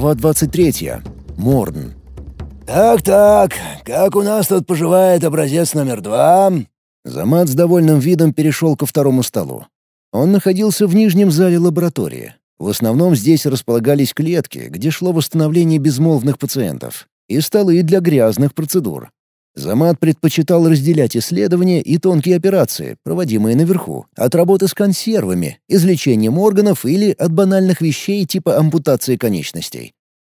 Глава 23. Морн. «Так-так, как у нас тут поживает образец номер два?» Замат с довольным видом перешел ко второму столу. Он находился в нижнем зале лаборатории. В основном здесь располагались клетки, где шло восстановление безмолвных пациентов, и столы для грязных процедур. Замат предпочитал разделять исследования и тонкие операции, проводимые наверху, от работы с консервами, излечением органов или от банальных вещей типа ампутации конечностей.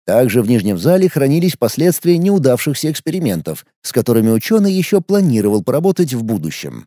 Также в нижнем зале хранились последствия неудавшихся экспериментов, с которыми ученый еще планировал поработать в будущем.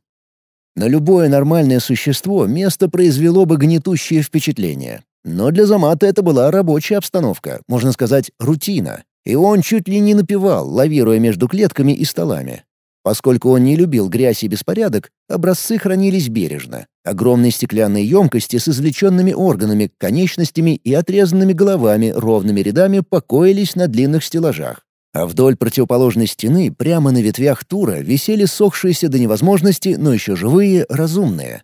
На любое нормальное существо место произвело бы гнетущее впечатление. Но для Замата это была рабочая обстановка, можно сказать, рутина. И он чуть ли не напевал, лавируя между клетками и столами. Поскольку он не любил грязь и беспорядок, образцы хранились бережно. Огромные стеклянные емкости с извлеченными органами, конечностями и отрезанными головами ровными рядами покоились на длинных стеллажах. А вдоль противоположной стены, прямо на ветвях тура, висели сохшиеся до невозможности, но еще живые, разумные.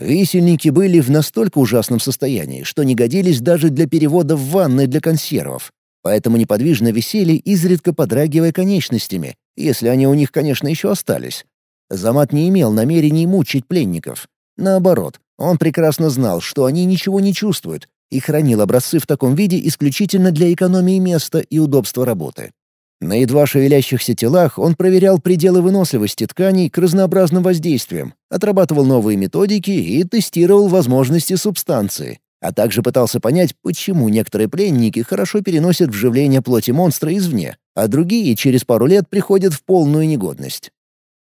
Висельники были в настолько ужасном состоянии, что не годились даже для перевода в ванны для консервов, поэтому неподвижно висели, изредка подрагивая конечностями, если они у них, конечно, еще остались. Замат не имел намерений мучить пленников. Наоборот, он прекрасно знал, что они ничего не чувствуют, и хранил образцы в таком виде исключительно для экономии места и удобства работы. На едва шевелящихся телах он проверял пределы выносливости тканей к разнообразным воздействиям, отрабатывал новые методики и тестировал возможности субстанции, а также пытался понять, почему некоторые пленники хорошо переносят вживление плоти монстра извне, а другие через пару лет приходят в полную негодность.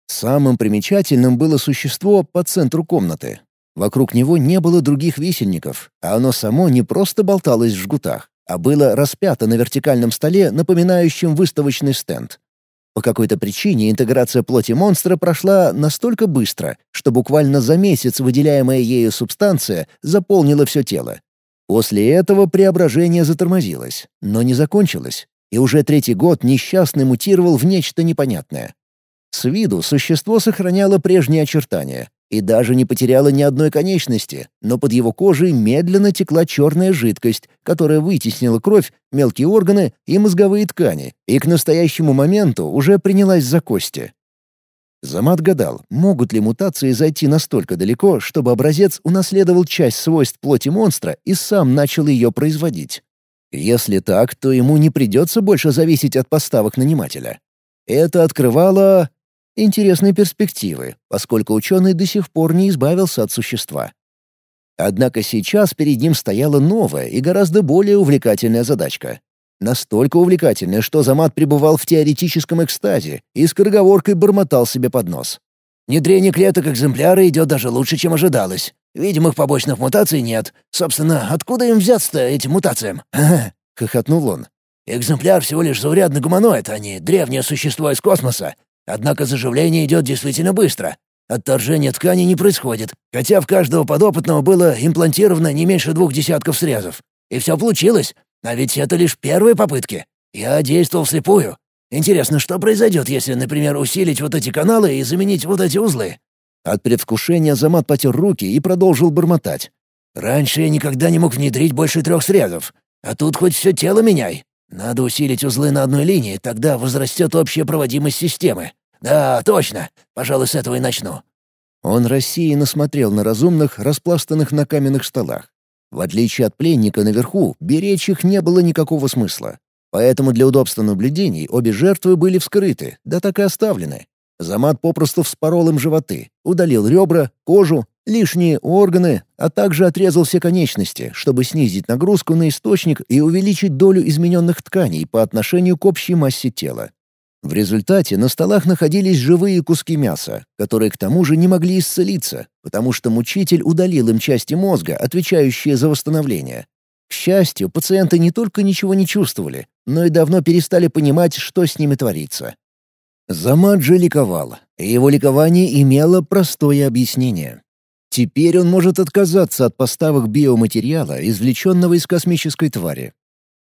Самым примечательным было существо по центру комнаты. Вокруг него не было других висельников, а оно само не просто болталось в жгутах, а было распято на вертикальном столе, напоминающем выставочный стенд. По какой-то причине интеграция плоти монстра прошла настолько быстро, что буквально за месяц выделяемая ею субстанция заполнила все тело. После этого преображение затормозилось, но не закончилось, и уже третий год несчастный мутировал в нечто непонятное. С виду существо сохраняло прежние очертания, и даже не потеряла ни одной конечности, но под его кожей медленно текла черная жидкость, которая вытеснила кровь, мелкие органы и мозговые ткани, и к настоящему моменту уже принялась за кости. Замат гадал, могут ли мутации зайти настолько далеко, чтобы образец унаследовал часть свойств плоти монстра и сам начал ее производить. Если так, то ему не придется больше зависеть от поставок нанимателя. Это открывало интересные перспективы, поскольку ученый до сих пор не избавился от существа. Однако сейчас перед ним стояла новая и гораздо более увлекательная задачка. Настолько увлекательная, что Замат пребывал в теоретическом экстазе и скороговоркой бормотал себе под нос. «Внедрение клеток экземпляра идет даже лучше, чем ожидалось. Видимых побочных мутаций нет. Собственно, откуда им взяться-то, этим мутациям?» хохотнул он. «Экземпляр всего лишь заурядный гуманоид, а не древнее существо из космоса. Однако заживление идет действительно быстро. Отторжение ткани не происходит, хотя в каждого подопытного было имплантировано не меньше двух десятков срезов. И все получилось, а ведь это лишь первые попытки. Я действовал вслепую. Интересно, что произойдет, если, например, усилить вот эти каналы и заменить вот эти узлы?» От предвкушения Замат потер руки и продолжил бормотать. «Раньше я никогда не мог внедрить больше трех срезов, а тут хоть все тело меняй. Надо усилить узлы на одной линии, тогда возрастет общая проводимость системы. Да, точно. Пожалуй, с этого и начну». Он рассеянно смотрел на разумных, распластанных на каменных столах. В отличие от пленника наверху, беречь их не было никакого смысла. Поэтому для удобства наблюдений обе жертвы были вскрыты, да так и оставлены. Замат попросту вспорол им животы, удалил ребра, кожу, лишние органы, а также отрезал все конечности, чтобы снизить нагрузку на источник и увеличить долю измененных тканей по отношению к общей массе тела. В результате на столах находились живые куски мяса, которые к тому же не могли исцелиться, потому что мучитель удалил им части мозга, отвечающие за восстановление. К счастью, пациенты не только ничего не чувствовали, но и давно перестали понимать, что с ними творится. Замаджи ликовал, и его ликование имело простое объяснение. Теперь он может отказаться от поставок биоматериала, извлеченного из космической твари.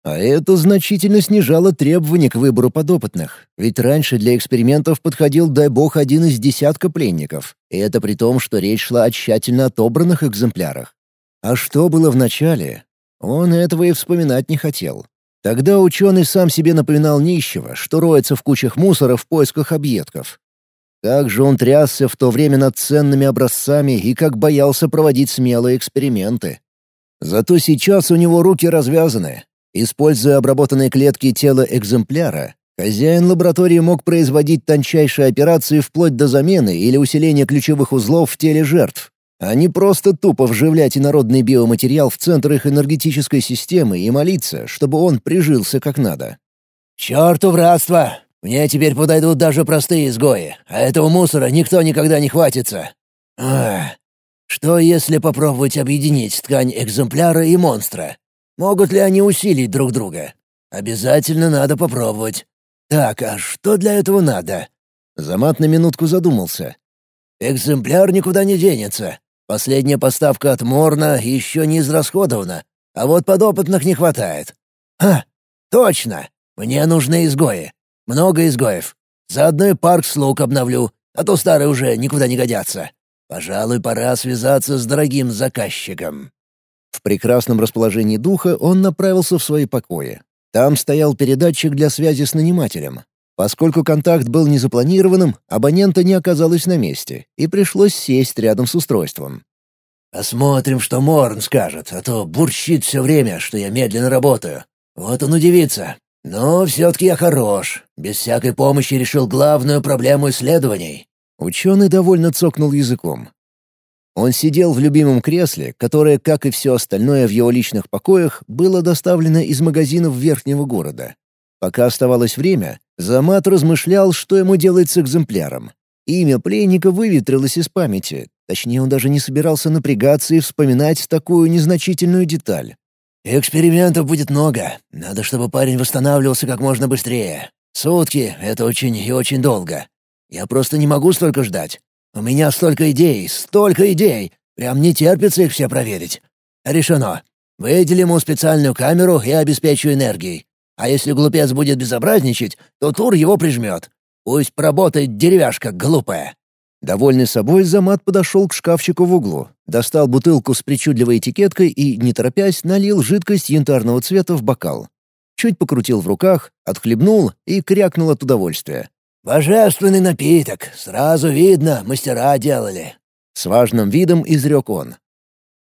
А это значительно снижало требования к выбору подопытных, ведь раньше для экспериментов подходил, дай бог, один из десятка пленников, и это при том, что речь шла о тщательно отобранных экземплярах. А что было в начале? Он этого и вспоминать не хотел. Тогда ученый сам себе напоминал нищего, что роется в кучах мусора в поисках объедков. Как же он трясся в то время над ценными образцами и как боялся проводить смелые эксперименты. Зато сейчас у него руки развязаны. Используя обработанные клетки тела экземпляра, хозяин лаборатории мог производить тончайшие операции вплоть до замены или усиления ключевых узлов в теле жертв, а не просто тупо вживлять инородный биоматериал в центр их энергетической системы и молиться, чтобы он прижился как надо. «Чёрту братство! Мне теперь подойдут даже простые изгои, а этого мусора никто никогда не хватится. Ах, что если попробовать объединить ткань экземпляра и монстра? Могут ли они усилить друг друга? Обязательно надо попробовать. Так, а что для этого надо?» Замат на минутку задумался. «Экземпляр никуда не денется. Последняя поставка от Морна еще не израсходована, а вот подопытных не хватает. Ха, точно! Мне нужны изгои. Много изгоев. Заодно и парк слуг обновлю, а то старые уже никуда не годятся. Пожалуй, пора связаться с дорогим заказчиком». В прекрасном расположении духа он направился в свои покои. Там стоял передатчик для связи с нанимателем. Поскольку контакт был незапланированным, абонента не оказалось на месте, и пришлось сесть рядом с устройством. «Посмотрим, что Морн скажет, а то бурчит все время, что я медленно работаю. Вот он удивится. Но все-таки я хорош. Без всякой помощи решил главную проблему исследований». Ученый довольно цокнул языком. Он сидел в любимом кресле, которое, как и все остальное в его личных покоях, было доставлено из магазинов верхнего города. Пока оставалось время, Замат размышлял, что ему делать с экземпляром. Имя пленника выветрилось из памяти. Точнее, он даже не собирался напрягаться и вспоминать такую незначительную деталь. «Экспериментов будет много. Надо, чтобы парень восстанавливался как можно быстрее. Сутки — это очень и очень долго. Я просто не могу столько ждать. У меня столько идей, столько идей. Прям не терпится их все проверить. Решено. Выделим ему специальную камеру и обеспечу энергией. А если глупец будет безобразничать, то Тур его прижмет. Пусть поработает деревяшка глупая». Довольный собой, Замат подошел к шкафчику в углу, достал бутылку с причудливой этикеткой и, не торопясь, налил жидкость янтарного цвета в бокал. Чуть покрутил в руках, отхлебнул и крякнул от удовольствия. «Божественный напиток! Сразу видно, мастера делали!» С важным видом изрек он.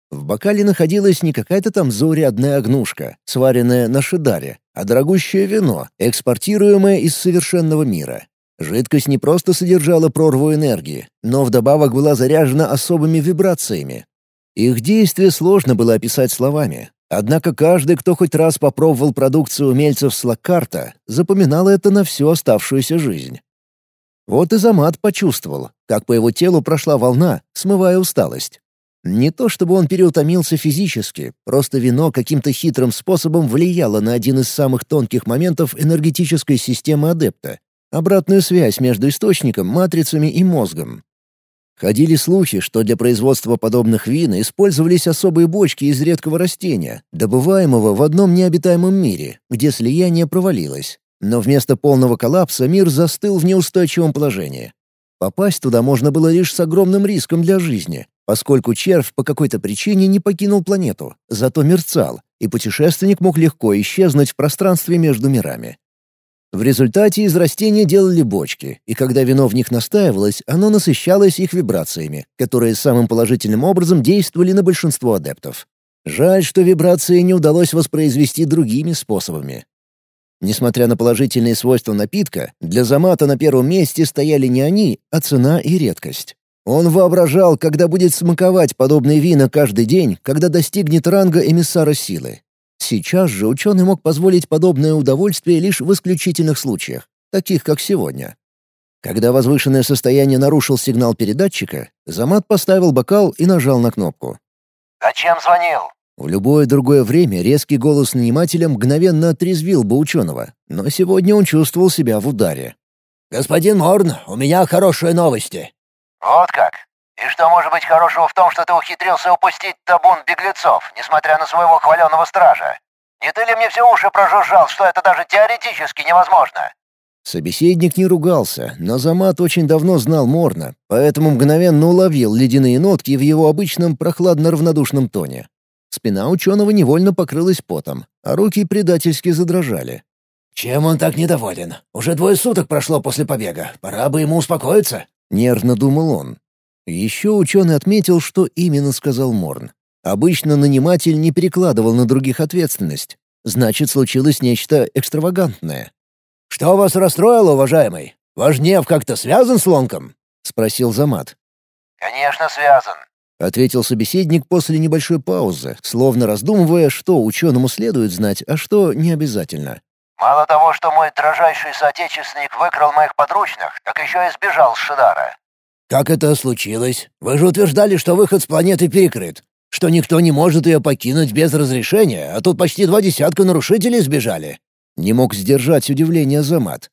В бокале находилась не какая-то там заурядная огнушка, сваренная на шидаре, а дорогущее вино, экспортируемое из совершенного мира. Жидкость не просто содержала прорву энергии, но вдобавок была заряжена особыми вибрациями. Их действие сложно было описать словами, однако каждый, кто хоть раз попробовал продукцию умельцев с Лаккарта, запоминал это на всю оставшуюся жизнь. Вот и Замат почувствовал, как по его телу прошла волна, смывая усталость. Не то чтобы он переутомился физически, просто вино каким-то хитрым способом влияло на один из самых тонких моментов энергетической системы адепта — обратную связь между источником, матрицами и мозгом. Ходили слухи, что для производства подобных вин использовались особые бочки из редкого растения, добываемого в одном необитаемом мире, где слияние провалилось. Но вместо полного коллапса мир застыл в неустойчивом положении. Попасть туда можно было лишь с огромным риском для жизни, поскольку червь по какой-то причине не покинул планету, зато мерцал, и путешественник мог легко исчезнуть в пространстве между мирами. В результате из растения делали бочки, и когда вино в них настаивалось, оно насыщалось их вибрациями, которые самым положительным образом действовали на большинство адептов. Жаль, что вибрации не удалось воспроизвести другими способами. Несмотря на положительные свойства напитка, для Замата на первом месте стояли не они, а цена и редкость. Он воображал, когда будет смаковать подобные вина каждый день, когда достигнет ранга эмиссара силы. Сейчас же ученый мог позволить подобное удовольствие лишь в исключительных случаях, таких как сегодня. Когда возвышенное состояние нарушил сигнал передатчика, Замат поставил бокал и нажал на кнопку. «Зачем звонил?» В любое другое время резкий голос нанимателя мгновенно отрезвил бы ученого, но сегодня он чувствовал себя в ударе. «Господин Морн, у меня хорошие новости. «Вот как? И что может быть хорошего в том, что ты ухитрился упустить табун беглецов, несмотря на своего хваленого стража? Не ты ли мне все уши прожужжал, что это даже теоретически невозможно?» Собеседник не ругался, но Замат очень давно знал Морна, поэтому мгновенно уловил ледяные нотки в его обычном прохладно-равнодушном тоне. Спина ученого невольно покрылась потом, а руки предательски задрожали. «Чем он так недоволен? Уже двое суток прошло после побега. Пора бы ему успокоиться», — нервно думал он. Еще ученый отметил, что именно сказал Морн. Обычно наниматель не перекладывал на других ответственность. Значит, случилось нечто экстравагантное. «Что вас расстроило, уважаемый? Ваш гнев как-то связан с Лонком?» — спросил Замат. «Конечно, связан», — ответил собеседник после небольшой паузы, словно раздумывая, что ученому следует знать, а что не обязательно. «Мало того, что мой дрожайший соотечественник выкрал моих подручных, так еще и сбежал с Шидара». «Как это случилось? Вы же утверждали, что выход с планеты перекрыт, что никто не может ее покинуть без разрешения, а тут почти два десятка нарушителей сбежали». Не мог сдержать удивление Замат.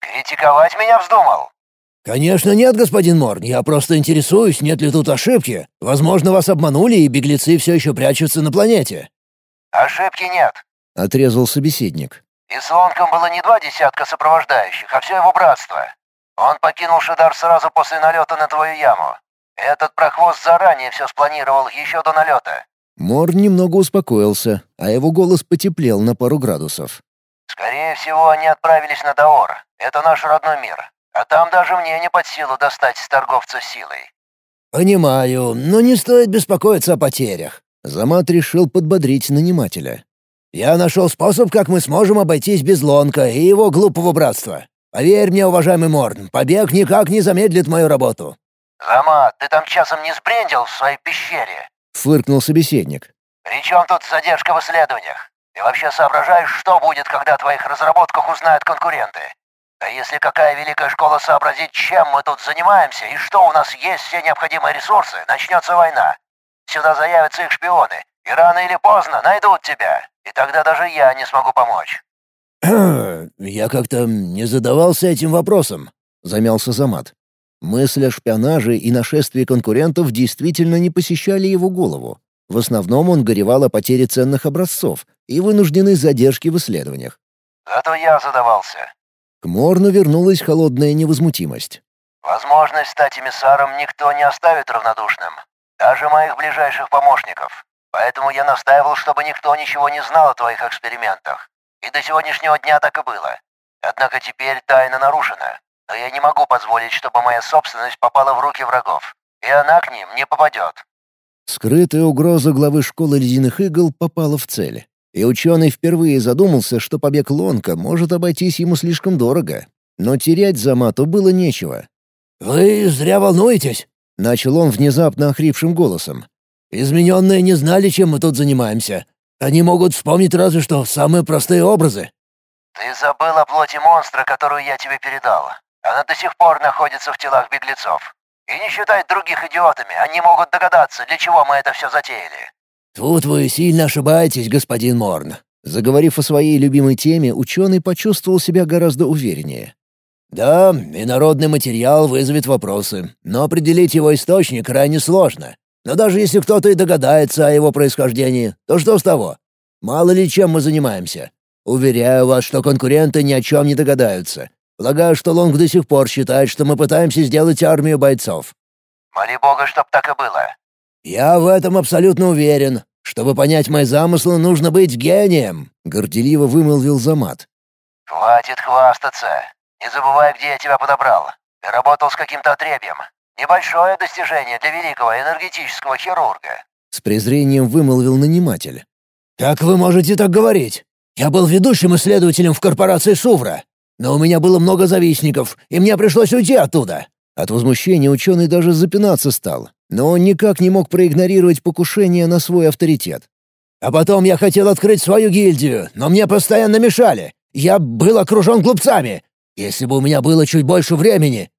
«Критиковать меня вздумал?» «Конечно нет, господин Морн, я просто интересуюсь, нет ли тут ошибки. Возможно, вас обманули, и беглецы все еще прячутся на планете». «Ошибки нет», — отрезал собеседник. «И с Лонком было не два десятка сопровождающих, а все его братство. Он покинул Шидар сразу после налета на твою яму. Этот прохвост заранее все спланировал еще до налета». Морн немного успокоился, а его голос потеплел на пару градусов. Скорее всего, они отправились на Даор. Это наш родной мир. А там даже мне не под силу достать торговца силой. «Понимаю, но не стоит беспокоиться о потерях». Замат решил подбодрить нанимателя. «Я нашел способ, как мы сможем обойтись без Лонка и его глупого братства. Поверь мне, уважаемый Морн, побег никак не замедлит мою работу». «Замат, ты там часом не сбрендил в своей пещере?» — фыркнул собеседник. «При чем тут задержка в исследованиях? Ты вообще соображаешь, что будет, когда о твоих разработках узнают конкуренты? А если какая великая школа сообразит, чем мы тут занимаемся и что у нас есть все необходимые ресурсы, начнется война. Сюда заявятся их шпионы, и рано или поздно найдут тебя, и тогда даже я не смогу помочь». «Я как-то не задавался этим вопросом», — замялся Замат. Мысль о шпионаже и нашествии конкурентов действительно не посещали его голову. В основном он горевал о потере ценных образцов и вынужденной задержке в исследованиях. «Зато я задавался». К Морну вернулась холодная невозмутимость. «Возможность стать эмиссаром никто не оставит равнодушным. Даже моих ближайших помощников. Поэтому я настаивал, чтобы никто ничего не знал о твоих экспериментах. И до сегодняшнего дня так и было. Однако теперь тайна нарушена. Но я не могу позволить, чтобы моя собственность попала в руки врагов. И она к ним не попадет. Скрытая угроза главы школы ледяных игл попала в цель. И ученый впервые задумался, что побег Лонка может обойтись ему слишком дорого. Но терять Замату было нечего. «Вы зря волнуетесь», — начал он внезапно охрипшим голосом. «Измененные не знали, чем мы тут занимаемся. Они могут вспомнить разве что самые простые образы». «Ты забыл о плоти монстра, которую я тебе передал. Она до сих пор находится в телах беглецов. И не считай других идиотами, они могут догадаться, для чего мы это все затеяли». «Тут вы сильно ошибаетесь, господин Морн». Заговорив о своей любимой теме, ученый почувствовал себя гораздо увереннее. «Да, инородный материал вызовет вопросы, но определить его источник крайне сложно. Но даже если кто-то и догадается о его происхождении, то что с того? Мало ли чем мы занимаемся. Уверяю вас, что конкуренты ни о чем не догадаются. Полагаю, что Лонг до сих пор считает, что мы пытаемся сделать армию бойцов». «Моли Бога, чтоб так и было». «Я в этом абсолютно уверен. Чтобы понять мои замыслы, нужно быть гением», — горделиво вымолвил Замат. «Хватит хвастаться. Не забывай, где я тебя подобрал. Ты работал с каким-то отребьем. Небольшое достижение для великого энергетического хирурга». С презрением вымолвил наниматель. «Как вы можете так говорить? Я был ведущим исследователем в корпорации Сувра. Но у меня было много завистников, и мне пришлось уйти оттуда». От возмущения ученый даже запинаться стал, но он никак не мог проигнорировать покушение на свой авторитет. «А потом я хотел открыть свою гильдию, но мне постоянно мешали. Я был окружен глупцами. Если бы у меня было чуть больше времени...»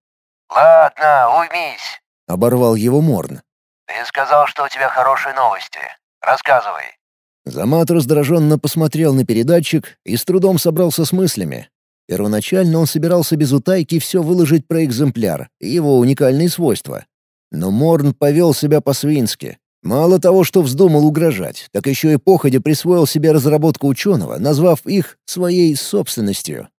«Ладно, уймись», — оборвал его Морн. «Ты сказал, что у тебя хорошие новости. Рассказывай». Замат раздраженно посмотрел на передатчик и с трудом собрался с мыслями. Первоначально он собирался без утайки все выложить про экземпляр и его уникальные свойства. Но Морн повел себя по-свински. Мало того, что вздумал угрожать, так еще и походя присвоил себе разработку ученого, назвав их своей собственностью.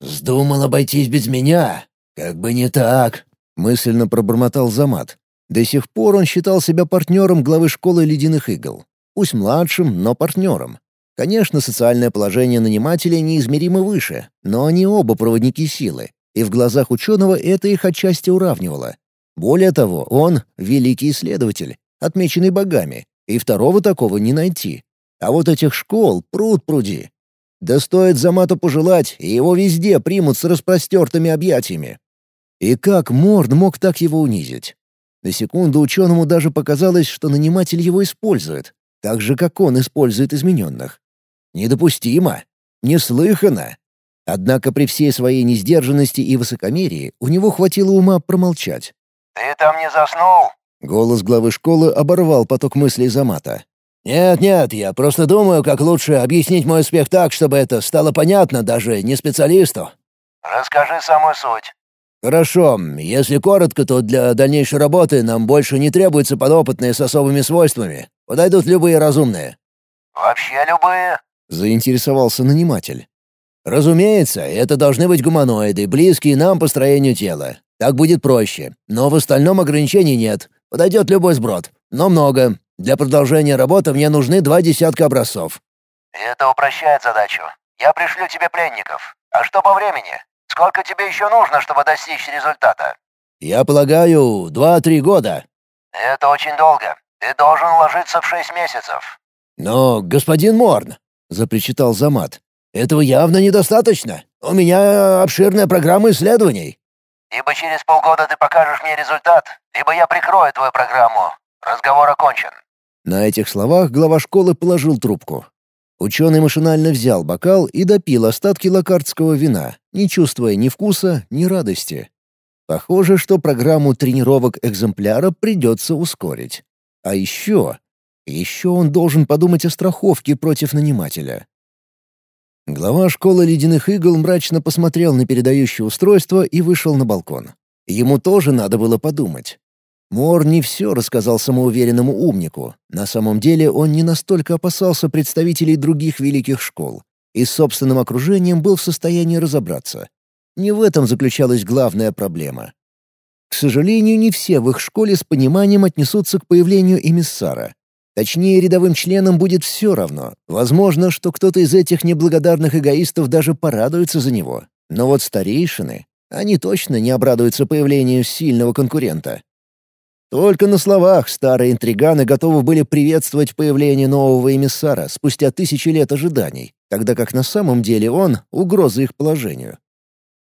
«Вздумал обойтись без меня? Как бы не так!» — мысленно пробормотал Замат. До сих пор он считал себя партнером главы школы ледяных игл. Пусть младшим, но партнером. Конечно, социальное положение нанимателя неизмеримо выше, но они оба проводники силы, и в глазах ученого это их отчасти уравнивало. Более того, он — великий исследователь, отмеченный богами, и второго такого не найти. А вот этих школ пруд пруди. Да стоит Замату пожелать, и его везде примут с распростертыми объятиями. И как Морд мог так его унизить? На секунду ученому даже показалось, что наниматель его использует, так же, как он использует измененных. Недопустимо. Неслыханно. Однако при всей своей несдержанности и высокомерии у него хватило ума промолчать. «Ты там не заснул?» Голос главы школы оборвал поток мыслей Замата. «Нет-нет, я просто думаю, как лучше объяснить мой успех так, чтобы это стало понятно даже не специалисту». «Расскажи самую суть». «Хорошо. Если коротко, то для дальнейшей работы нам больше не требуются подопытные с особыми свойствами. Подойдут любые разумные». «Вообще любые?» — заинтересовался наниматель. «Разумеется, это должны быть гуманоиды, близкие нам по строению тела. Так будет проще. Но в остальном ограничений нет. Подойдет любой сброд. Но много. Для продолжения работы мне нужны два десятка образцов». «Это упрощает задачу. Я пришлю тебе пленников. А что по времени? Сколько тебе еще нужно, чтобы достичь результата?» «Я полагаю, два-три года». «Это очень долго. Ты должен уложиться в шесть месяцев». «Но, господин Морн», — запричитал Замат, — «этого явно недостаточно. У меня обширная программа исследований». «Либо через полгода ты покажешь мне результат, либо я прикрою твою программу. Разговор окончен». На этих словах глава школы положил трубку. Ученый машинально взял бокал и допил остатки локардского вина, не чувствуя ни вкуса, ни радости. Похоже, что программу тренировок экземпляра придется ускорить. А еще... Еще он должен подумать о страховке против нанимателя. Глава школы ледяных игл мрачно посмотрел на передающее устройство и вышел на балкон. Ему тоже надо было подумать. Мор не все рассказал самоуверенному умнику. На самом деле он не настолько опасался представителей других великих школ и с собственным окружением был в состоянии разобраться. Не в этом заключалась главная проблема. К сожалению, не все в их школе с пониманием отнесутся к появлению эмиссара. Точнее, рядовым членам будет все равно. Возможно, что кто-то из этих неблагодарных эгоистов даже порадуется за него. Но вот старейшины, они точно не обрадуются появлению сильного конкурента. Только на словах старые интриганы готовы были приветствовать появление нового эмиссара спустя тысячи лет ожиданий, тогда как на самом деле он — угроза их положению.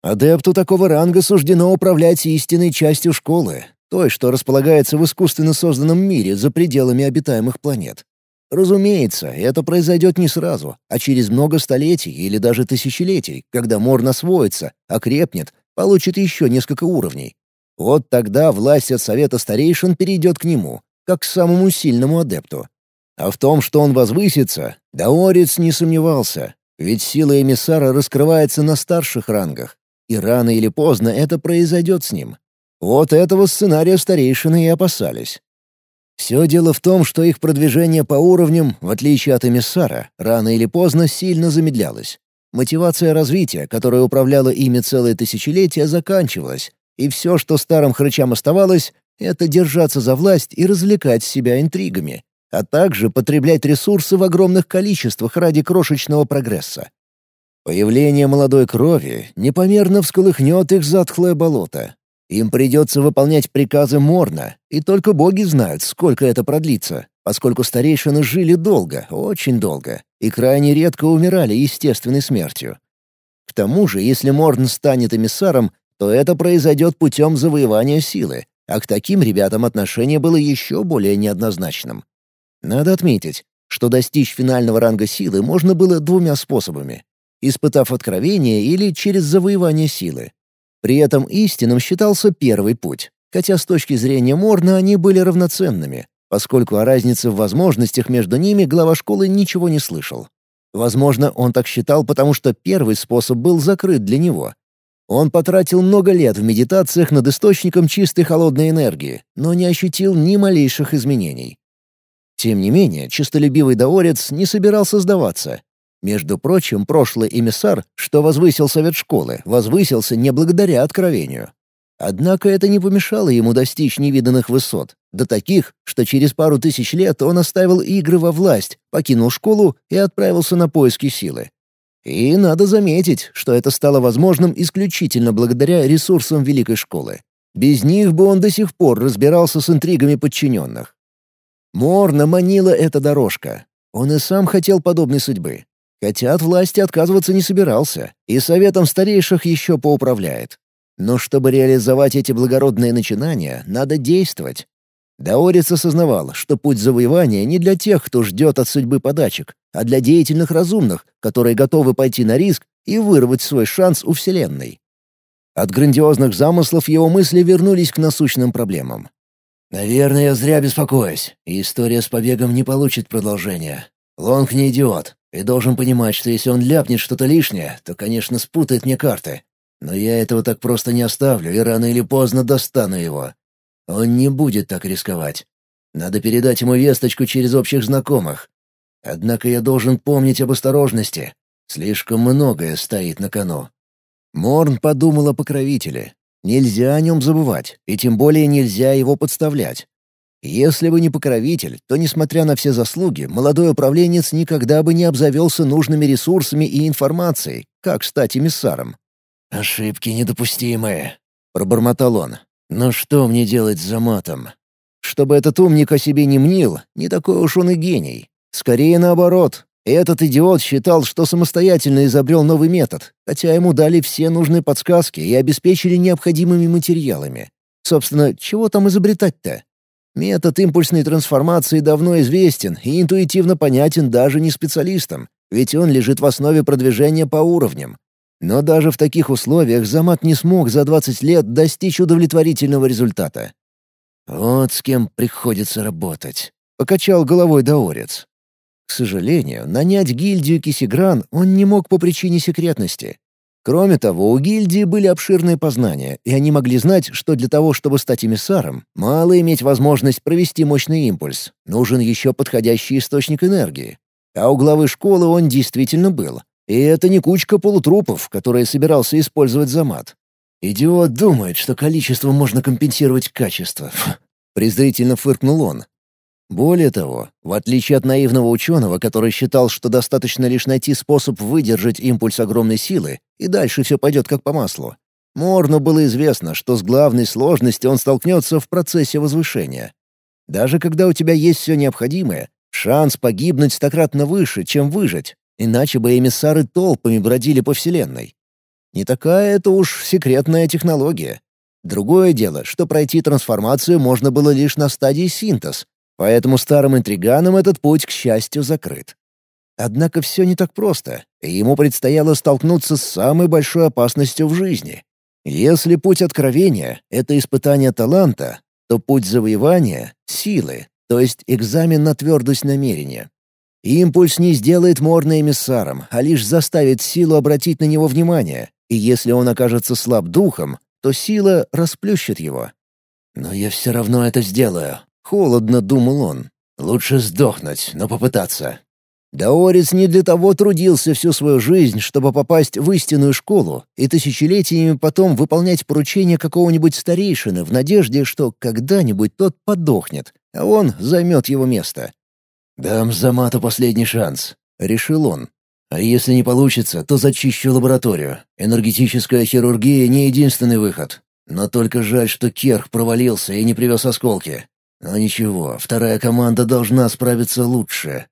Адепту такого ранга суждено управлять истинной частью школы, той, что располагается в искусственно созданном мире за пределами обитаемых планет. Разумеется, это произойдет не сразу, а через много столетий или даже тысячелетий, когда Морн освоится, окрепнет, получит еще несколько уровней. Вот тогда власть от Совета Старейшин перейдет к нему, как к самому сильному адепту. А в том, что он возвысится, Даорец не сомневался, ведь сила эмиссара раскрывается на старших рангах, и рано или поздно это произойдет с ним. Вот этого сценария старейшины и опасались. Все дело в том, что их продвижение по уровням, в отличие от эмиссара, рано или поздно сильно замедлялось. Мотивация развития, которая управляла ими целое тысячелетие, заканчивалась, и все, что старым хрычам оставалось, это держаться за власть и развлекать себя интригами, а также потреблять ресурсы в огромных количествах ради крошечного прогресса. Появление молодой крови непомерно всколыхнет их затхлое болото, им придется выполнять приказы Морна, и только боги знают, сколько это продлится, поскольку старейшины жили долго, очень долго, и крайне редко умирали естественной смертью. К тому же, если Морн станет эмиссаром, то это произойдет путем завоевания силы, а к таким ребятам отношение было еще более неоднозначным. Надо отметить, что достичь финального ранга силы можно было двумя способами — испытав откровение или через завоевание силы. При этом истинным считался первый путь, хотя с точки зрения Морна они были равноценными, поскольку о разнице в возможностях между ними глава школы ничего не слышал. Возможно, он так считал, потому что первый способ был закрыт для него. Он потратил много лет в медитациях над источником чистой холодной энергии, но не ощутил ни малейших изменений. Тем не менее, чистолюбивый даорец не собирался сдаваться между прочим, прошлый эмиссар, что возвысил совет школы, возвысился не благодаря откровению. Однако это не помешало ему достичь невиданных высот, до таких, что через пару тысяч лет он оставил игры во власть, покинул школу и отправился на поиски силы. И надо заметить, что это стало возможным исключительно благодаря ресурсам Великой Школы. Без них бы он до сих пор разбирался с интригами подчиненных. Морна манила эта дорожка. Он и сам хотел подобной судьбы. Хотя от власти отказываться не собирался, и советом старейших еще поуправляет. Но чтобы реализовать эти благородные начинания, надо действовать. Даорец осознавал, что путь завоевания не для тех, кто ждет от судьбы подачек, а для деятельных разумных, которые готовы пойти на риск и вырвать свой шанс у Вселенной. От грандиозных замыслов его мысли вернулись к насущным проблемам. «Наверное, я зря беспокоюсь, и история с побегом не получит продолжения. Лонг не идиот, и должен понимать, что если он ляпнет что-то лишнее, то, конечно, спутает мне карты. Но я этого так просто не оставлю и рано или поздно достану его. Он не будет так рисковать. Надо передать ему весточку через общих знакомых. Однако я должен помнить об осторожности. Слишком многое стоит на кону. Морн подумал о покровителе. Нельзя о нем забывать, и тем более нельзя его подставлять. Если бы не покровитель, то, несмотря на все заслуги, молодой управленец никогда бы не обзавелся нужными ресурсами и информацией, как стать эмиссаром. «Ошибки недопустимые», — пробормотал он. «Но что мне делать с Заматом?» Чтобы этот умник о себе не мнил, не такой уж он и гений. Скорее наоборот. Этот идиот считал, что самостоятельно изобрел новый метод, хотя ему дали все нужные подсказки и обеспечили необходимыми материалами. Собственно, чего там изобретать-то? Метод импульсной трансформации давно известен и интуитивно понятен даже не специалистам, ведь он лежит в основе продвижения по уровням. Но даже в таких условиях Замат не смог за 20 лет достичь удовлетворительного результата. «Вот с кем приходится работать», — покачал головой Даорец. К сожалению, нанять гильдию Кисигран он не мог по причине секретности. Кроме того, у гильдии были обширные познания, и они могли знать, что для того, чтобы стать эмиссаром, мало иметь возможность провести мощный импульс, нужен еще подходящий источник энергии. А у главы школы он действительно был, и это не кучка полутрупов, которые собирался использовать Замат. «Идиот думает, что количество можно компенсировать качество», — презрительно фыркнул он. Более того, в отличие от наивного ученого, который считал, что достаточно лишь найти способ выдержать импульс огромной силы, и дальше все пойдет как по маслу, Морну было известно, что с главной сложностью он столкнется в процессе возвышения. Даже когда у тебя есть все необходимое, шанс погибнуть стократно выше, чем выжить, Иначе бы эмиссары толпами бродили по Вселенной. Не такая это уж секретная технология. Другое дело, что пройти трансформацию можно было лишь на стадии синтез, поэтому старым интриганам этот путь, к счастью, закрыт. Однако все не так просто, и ему предстояло столкнуться с самой большой опасностью в жизни. Если путь откровения — это испытание таланта, то путь завоевания — силы, то есть экзамен на твердость намерения. Импульс не сделает Морна эмиссаром, а лишь заставит силу обратить на него внимание, и если он окажется слаб духом, то сила расплющит его. «Но я все равно это сделаю», — холодно думал он. «Лучше сдохнуть, но попытаться». Даорец не для того трудился всю свою жизнь, чтобы попасть в истинную школу и тысячелетиями потом выполнять поручения какого-нибудь старейшины в надежде, что когда-нибудь тот подохнет, а он займет его место. «Дам Замату последний шанс», — решил он. «А если не получится, то зачищу лабораторию. Энергетическая хирургия — не единственный выход. Но только жаль, что Керх провалился и не привез осколки. Но ничего, вторая команда должна справиться лучше.